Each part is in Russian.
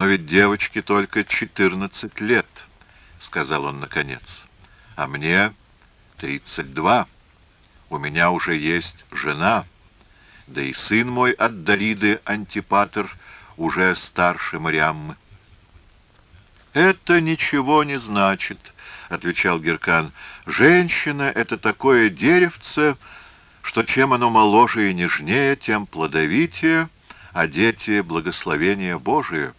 Но ведь девочке только четырнадцать лет, — сказал он наконец. А мне тридцать два. У меня уже есть жена, да и сын мой от Дариды Антипатр уже старше Мариаммы. «Это ничего не значит», — отвечал Геркан. «Женщина — это такое деревце, что чем оно моложе и нежнее, тем плодовитее, а дети — благословение Божие.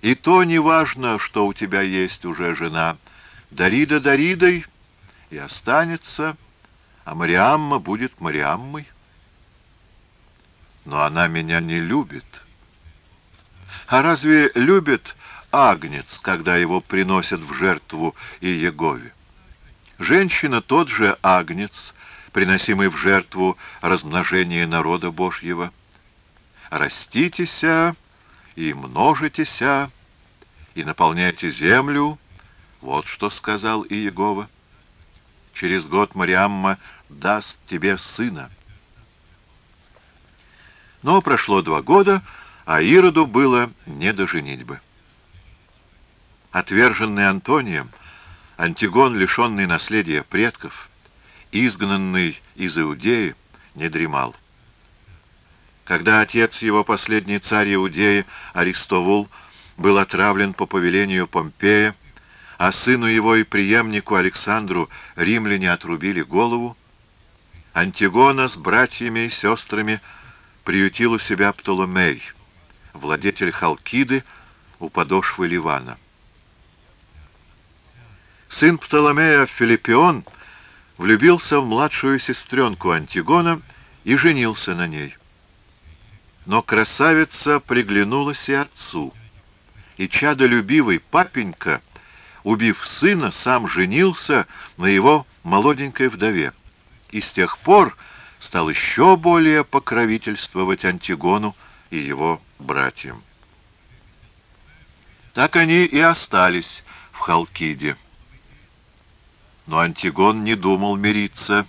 И то не важно, что у тебя есть уже жена. Дарида Даридой и останется, а Мариамма будет Мариаммой. Но она меня не любит. А разве любит агнец, когда его приносят в жертву и Егове? Женщина тот же агнец, приносимый в жертву размножения народа Божьего. Раститеся и множитеся, и наполняйте землю, вот что сказал Иегова. Через год Мариамма даст тебе сына. Но прошло два года, а Ироду было не до женитьбы. Отверженный Антонием, Антигон, лишенный наследия предков, изгнанный из Иудеи, не дремал. Когда отец его, последний царь Иудеи, Аристовул, был отравлен по повелению Помпея, а сыну его и преемнику Александру римляне отрубили голову, Антигона с братьями и сестрами приютил у себя Птоломей, владетель Халкиды у подошвы Ливана. Сын Птоломея Филиппион влюбился в младшую сестренку Антигона и женился на ней. Но красавица приглянулась и отцу, и чадолюбивый папенька, убив сына, сам женился на его молоденькой вдове, и с тех пор стал еще более покровительствовать Антигону и его братьям. Так они и остались в Халкиде. Но Антигон не думал мириться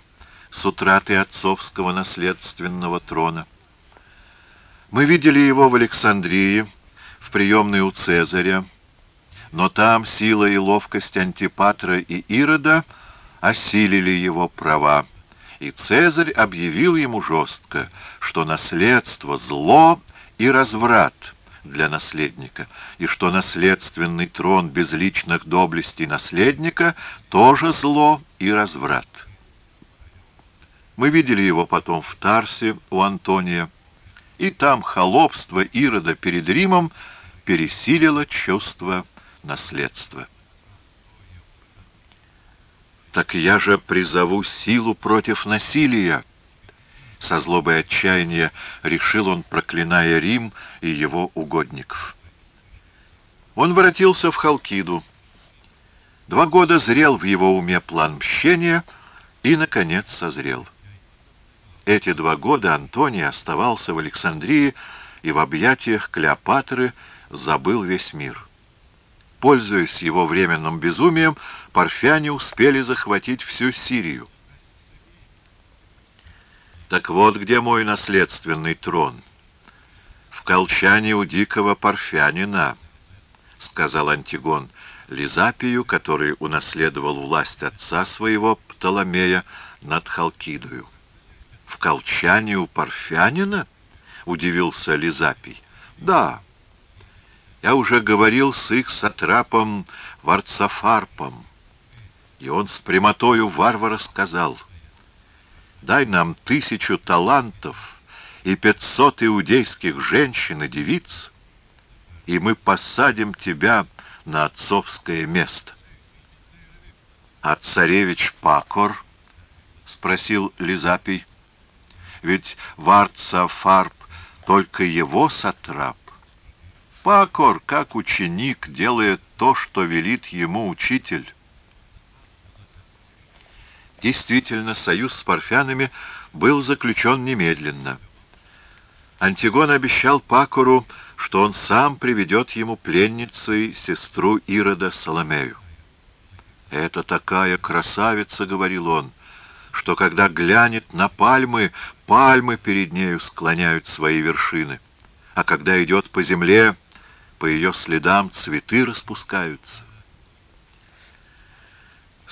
с утратой отцовского наследственного трона. Мы видели его в Александрии, в приемной у Цезаря, но там сила и ловкость Антипатра и Ирода осилили его права, и Цезарь объявил ему жестко, что наследство — зло и разврат — для наследника, и что наследственный трон без личных доблестей наследника тоже зло и разврат. Мы видели его потом в Тарсе у Антония, и там холопство Ирода перед Римом пересилило чувство наследства. «Так я же призову силу против насилия», со злобой отчаяния решил он, проклиная Рим и его угодников. Он воротился в Халкиду. Два года зрел в его уме план мщения и, наконец, созрел. Эти два года Антоний оставался в Александрии и в объятиях Клеопатры забыл весь мир. Пользуясь его временным безумием, парфяне успели захватить всю Сирию. Так вот где мой наследственный трон. В колчане у дикого парфянина, — сказал Антигон Лизапию, который унаследовал власть отца своего Птоломея над Халкидою. Колчане у парфянина? — удивился Лизапий. Да. Я уже говорил с их сатрапом Варцафарпом, и он с прямотою варвара сказал — Дай нам тысячу талантов и пятьсот иудейских женщин и девиц, и мы посадим тебя на отцовское место. — А царевич Пакор? — спросил Лизапий. — Ведь Варца Фарб только его сатрап. Пакор, как ученик, делает то, что велит ему учитель. Действительно, союз с парфянами был заключен немедленно. Антигон обещал Пакору, что он сам приведет ему пленницей сестру Ирода Соломею. «Это такая красавица», — говорил он, — «что когда глянет на пальмы, пальмы перед нею склоняют свои вершины, а когда идет по земле, по ее следам цветы распускаются.